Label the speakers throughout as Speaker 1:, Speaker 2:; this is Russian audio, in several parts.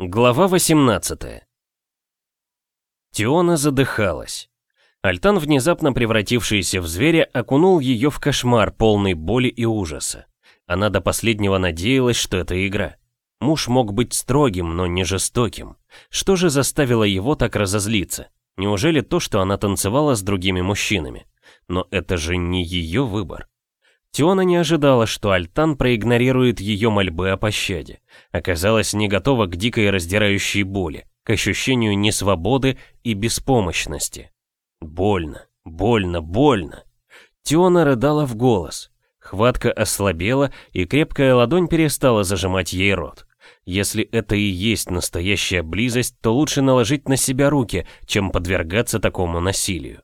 Speaker 1: Глава 18 Тиона задыхалась. Альтан, внезапно превратившийся в зверя, окунул ее в кошмар, полный боли и ужаса. Она до последнего надеялась, что это игра. Муж мог быть строгим, но не жестоким. Что же заставило его так разозлиться? Неужели то, что она танцевала с другими мужчинами? Но это же не ее выбор. Тиона не ожидала, что Альтан проигнорирует ее мольбы о пощаде. Оказалась не готова к дикой раздирающей боли, к ощущению несвободы и беспомощности. Больно, больно, больно. Тиона рыдала в голос. Хватка ослабела, и крепкая ладонь перестала зажимать ей рот. Если это и есть настоящая близость, то лучше наложить на себя руки, чем подвергаться такому насилию.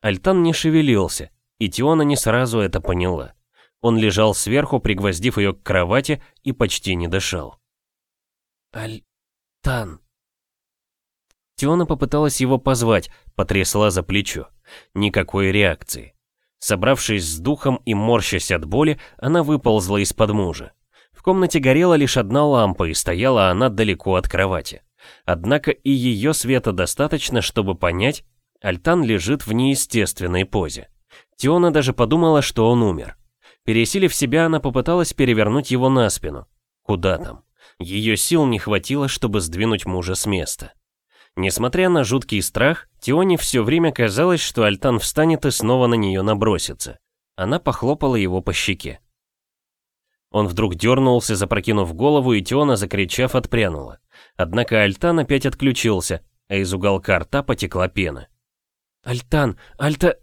Speaker 1: Альтан не шевелился, и Тиона не сразу это поняла. Он лежал сверху, пригвоздив ее к кровати, и почти не дышал. «Аль-Тан!» Тиона попыталась его позвать, потрясла за плечо. Никакой реакции. Собравшись с духом и морщась от боли, она выползла из-под мужа. В комнате горела лишь одна лампа, и стояла она далеко от кровати. Однако и ее света достаточно, чтобы понять, Альтан лежит в неестественной позе. Тиона даже подумала, что он умер. Пересилив себя, она попыталась перевернуть его на спину. Куда там? Ее сил не хватило, чтобы сдвинуть мужа с места. Несмотря на жуткий страх, Тионе все время казалось, что Альтан встанет и снова на нее набросится. Она похлопала его по щеке. Он вдруг дернулся, запрокинув голову, и Теона, закричав, отпрянула. Однако Альтан опять отключился, а из уголка рта потекла пена. «Альтан! Альта...»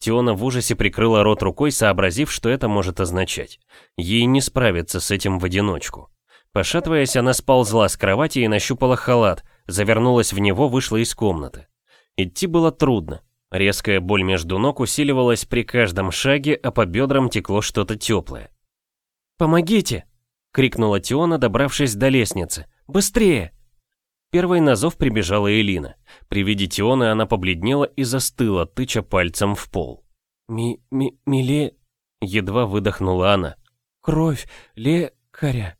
Speaker 1: Теона в ужасе прикрыла рот рукой, сообразив, что это может означать. Ей не справиться с этим в одиночку. Пошатываясь, она сползла с кровати и нащупала халат, завернулась в него, вышла из комнаты. Идти было трудно. Резкая боль между ног усиливалась при каждом шаге, а по бедрам текло что-то теплое. «Помогите!» — крикнула Теона, добравшись до лестницы. «Быстрее!» Первой на зов прибежала Элина. При виде Тионы она побледнела и застыла, тыча пальцем в пол. «Ми-ми-миле...» — едва выдохнула она. «Кровь лекаря!»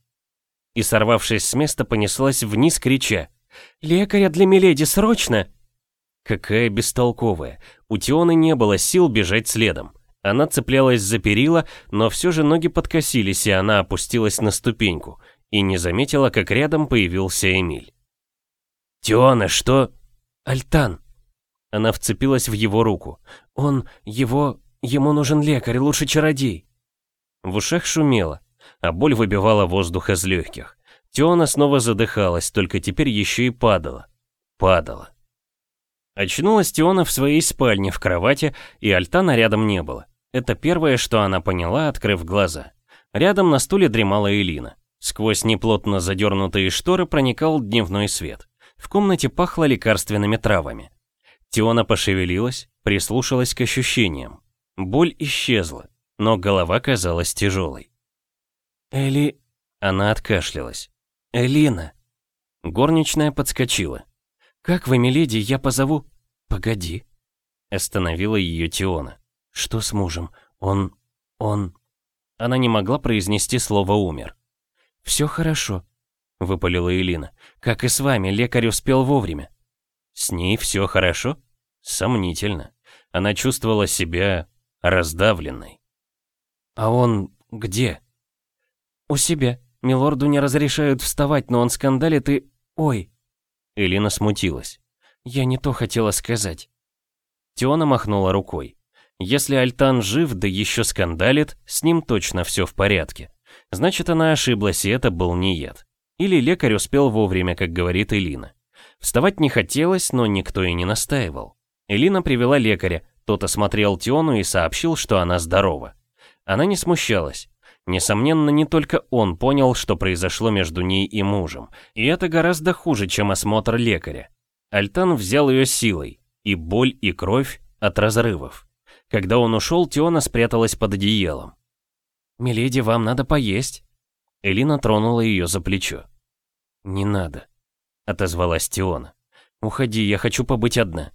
Speaker 1: И, сорвавшись с места, понеслась вниз, крича. «Лекаря для Миледи, срочно!» Какая бестолковая. У Тионы не было сил бежать следом. Она цеплялась за перила, но все же ноги подкосились, и она опустилась на ступеньку, и не заметила, как рядом появился Эмиль. «Тиона, что?» «Альтан». Она вцепилась в его руку. «Он, его... Ему нужен лекарь, лучше чародей». В ушах шумело, а боль выбивала воздух из легких. Теона снова задыхалась, только теперь еще и падала. Падала. Очнулась Теона в своей спальне в кровати, и Альтана рядом не было. Это первое, что она поняла, открыв глаза. Рядом на стуле дремала Элина. Сквозь неплотно задернутые шторы проникал дневной свет. В комнате пахло лекарственными травами. Теона пошевелилась, прислушалась к ощущениям. Боль исчезла, но голова казалась тяжелой. «Эли...» Она откашлялась. «Элина!» Горничная подскочила. «Как вы, миледи, я позову...» «Погоди!» Остановила ее Теона. «Что с мужем? Он... он...» Она не могла произнести слово «умер». «Все хорошо», — выпалила Элина. «Как и с вами, лекарь успел вовремя». «С ней все хорошо?» «Сомнительно. Она чувствовала себя раздавленной». «А он где?» «У себя. Милорду не разрешают вставать, но он скандалит и... Ой!» Элина смутилась. «Я не то хотела сказать». Теона махнула рукой. Если Альтан жив, да еще скандалит, с ним точно все в порядке. Значит, она ошиблась, и это был не яд. Или лекарь успел вовремя, как говорит Элина. Вставать не хотелось, но никто и не настаивал. Элина привела лекаря, тот осмотрел Тиону и сообщил, что она здорова. Она не смущалась. Несомненно, не только он понял, что произошло между ней и мужем. И это гораздо хуже, чем осмотр лекаря. Альтан взял ее силой, и боль, и кровь от разрывов. Когда он ушел, Тиона спряталась под одеялом. «Миледи, вам надо поесть». Элина тронула ее за плечо. «Не надо», — отозвалась Тиона. «Уходи, я хочу побыть одна».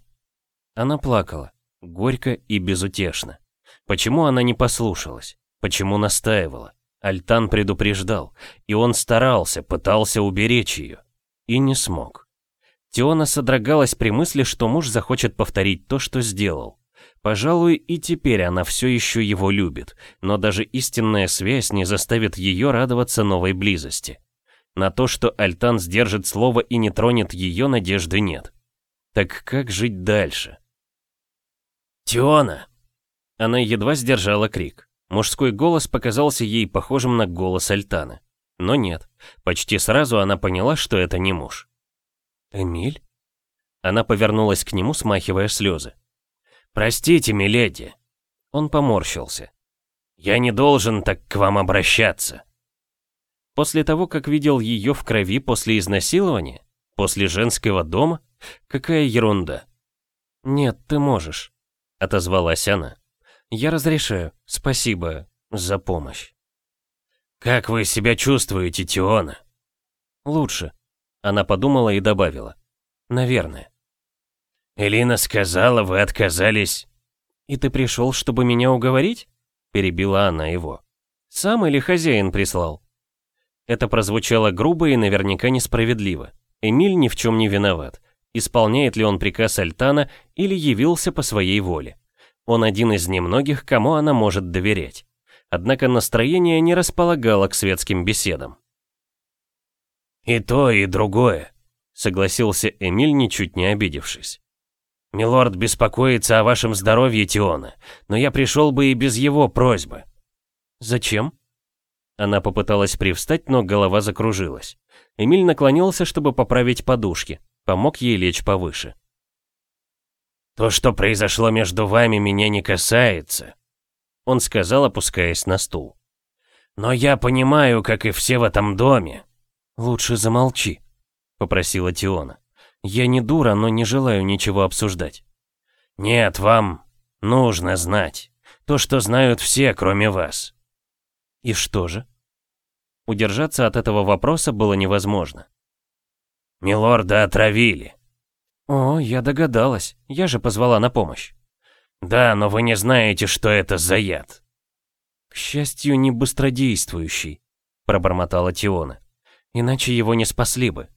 Speaker 1: Она плакала, горько и безутешно. Почему она не послушалась? Почему настаивала? Альтан предупреждал, и он старался, пытался уберечь ее. И не смог. Теона содрогалась при мысли, что муж захочет повторить то, что сделал. Пожалуй, и теперь она все еще его любит, но даже истинная связь не заставит ее радоваться новой близости. На то, что Альтан сдержит слово и не тронет ее, надежды нет. Так как жить дальше? «Теона!» Она едва сдержала крик. Мужской голос показался ей похожим на голос Альтана. Но нет, почти сразу она поняла, что это не муж. «Эмиль?» Она повернулась к нему, смахивая слезы. «Простите, миледи». Он поморщился. «Я не должен так к вам обращаться». После того, как видел ее в крови после изнасилования? После женского дома? Какая ерунда. «Нет, ты можешь», — отозвалась она. «Я разрешаю. Спасибо за помощь». «Как вы себя чувствуете, Тиона?» «Лучше», — она подумала и добавила. «Наверное». «Элина сказала, вы отказались...» «И ты пришел, чтобы меня уговорить?» Перебила она его. «Сам или хозяин прислал?» Это прозвучало грубо и наверняка несправедливо. Эмиль ни в чем не виноват. Исполняет ли он приказ Альтана или явился по своей воле. Он один из немногих, кому она может доверять. Однако настроение не располагало к светским беседам. «И то, и другое», — согласился Эмиль, ничуть не обидевшись. «Милорд беспокоится о вашем здоровье, Тиона, но я пришел бы и без его просьбы». «Зачем?» Она попыталась привстать, но голова закружилась. Эмиль наклонился, чтобы поправить подушки, помог ей лечь повыше. «То, что произошло между вами, меня не касается», — он сказал, опускаясь на стул. «Но я понимаю, как и все в этом доме». «Лучше замолчи», — попросила Тиона. Я не дура, но не желаю ничего обсуждать. Нет, вам нужно знать. То, что знают все, кроме вас. И что же? Удержаться от этого вопроса было невозможно. Милорда отравили. О, я догадалась. Я же позвала на помощь. Да, но вы не знаете, что это за яд. К счастью, не быстродействующий, пробормотала Тиона. Иначе его не спасли бы.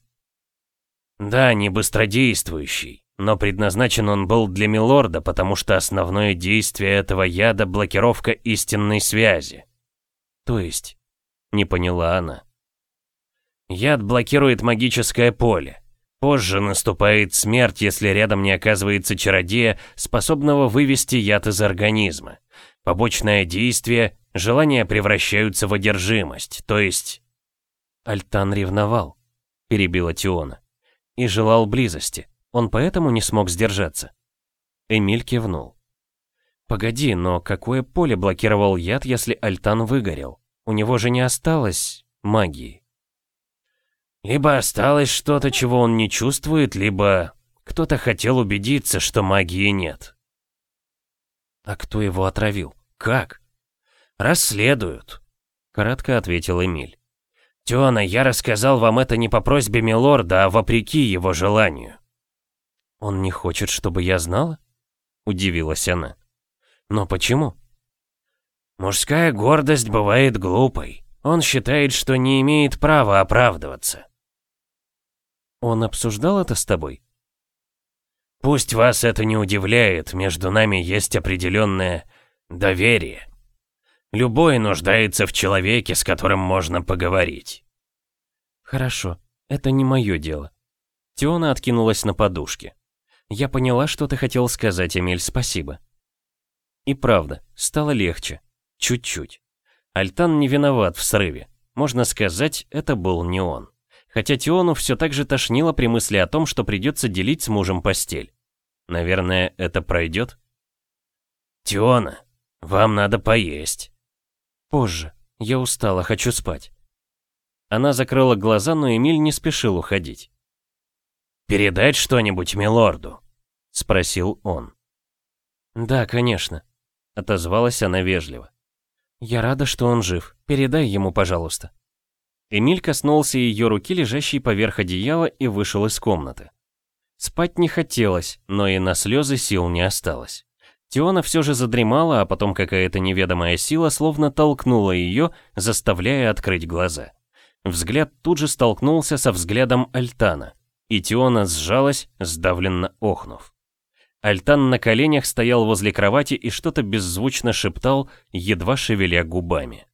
Speaker 1: Да, не быстродействующий, но предназначен он был для Милорда, потому что основное действие этого яда — блокировка истинной связи. То есть, не поняла она. Яд блокирует магическое поле. Позже наступает смерть, если рядом не оказывается чародея, способного вывести яд из организма. Побочное действие — желания превращаются в одержимость, то есть... Альтан ревновал, перебила Тиона и желал близости. Он поэтому не смог сдержаться. Эмиль кивнул. Погоди, но какое поле блокировал яд, если Альтан выгорел? У него же не осталось магии. Либо осталось что-то, чего он не чувствует, либо кто-то хотел убедиться, что магии нет. А кто его отравил? Как? Расследуют, кратко ответил Эмиль. «Тёна, я рассказал вам это не по просьбе милорда, а вопреки его желанию». «Он не хочет, чтобы я знала?» — удивилась она. «Но почему?» «Мужская гордость бывает глупой. Он считает, что не имеет права оправдываться». «Он обсуждал это с тобой?» «Пусть вас это не удивляет, между нами есть определенное доверие». Любой нуждается в человеке, с которым можно поговорить. Хорошо, это не мое дело. Теона откинулась на подушке. Я поняла, что ты хотел сказать, Эмиль, спасибо. И правда, стало легче. Чуть-чуть. Альтан не виноват в срыве. Можно сказать, это был не он. Хотя Тиону все так же тошнило при мысли о том, что придется делить с мужем постель. Наверное, это пройдет? Тиона, вам надо поесть. Позже. Я устала, хочу спать. Она закрыла глаза, но Эмиль не спешил уходить. «Передать что-нибудь милорду?» — спросил он. «Да, конечно», — отозвалась она вежливо. «Я рада, что он жив. Передай ему, пожалуйста». Эмиль коснулся ее руки, лежащей поверх одеяла, и вышел из комнаты. Спать не хотелось, но и на слезы сил не осталось. Тиона все же задремала, а потом какая-то неведомая сила словно толкнула ее, заставляя открыть глаза. Взгляд тут же столкнулся со взглядом Альтана, и Тиона сжалась, сдавленно охнув. Альтан на коленях стоял возле кровати и что-то беззвучно шептал, едва шевеля губами.